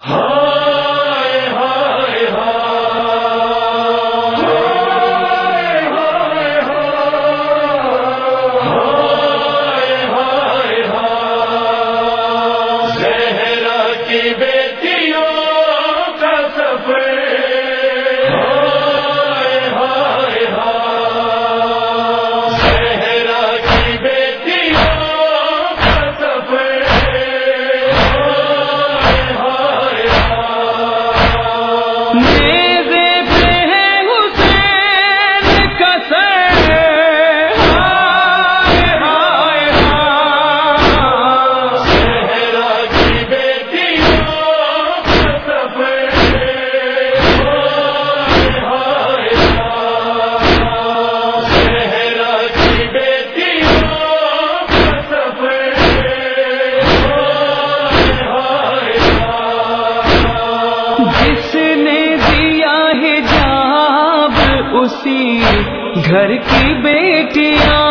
ہاں سی گھر کی بیٹیاں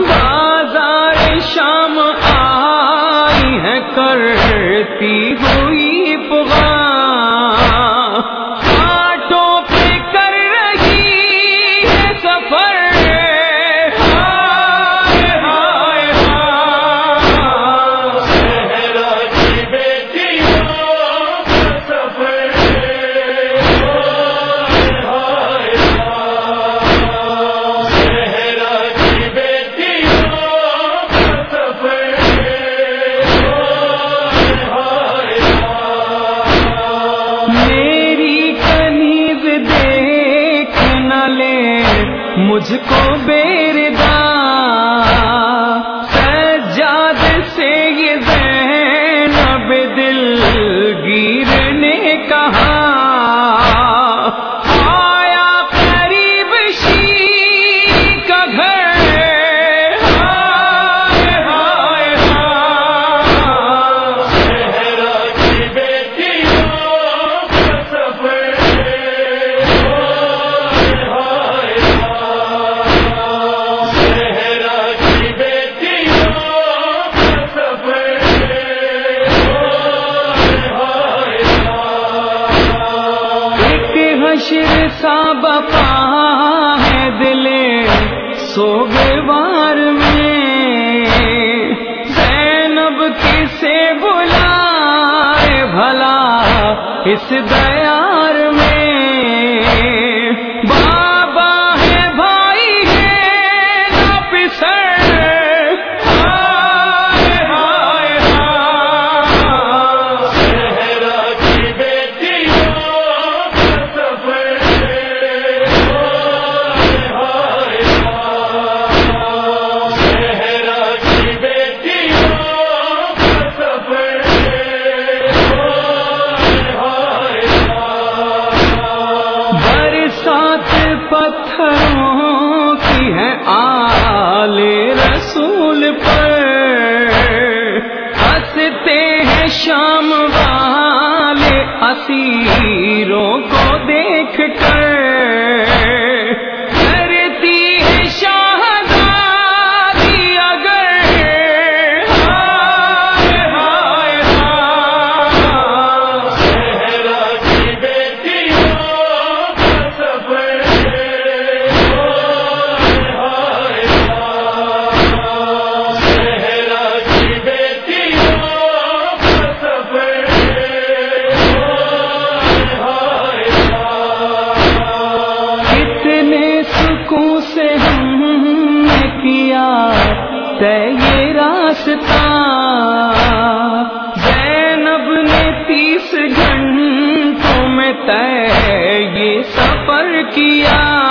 بازار شام آئی ہیں کرتی ہو مجھ کو بیر دا حشر کا بپا ہے دل سوگوار میں۔ زینب کسے بلائے بھلا اس دے شام ہے یہ راستہ۔ زینب نے تیس گھنٹوں میں طے یہ سفر کیا۔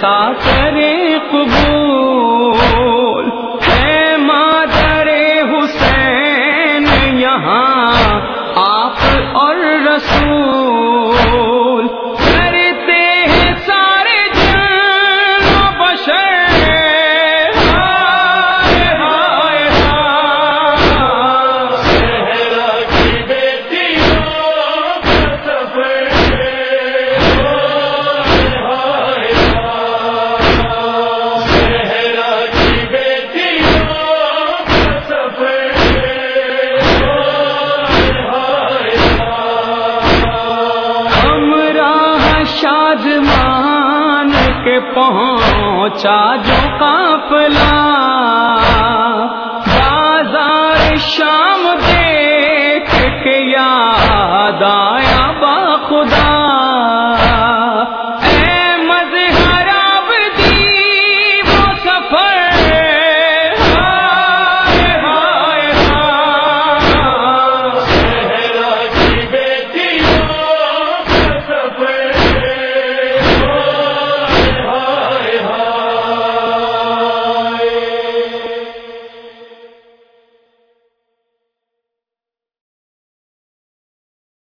ساتھ قبول پہنچا جو کافلہ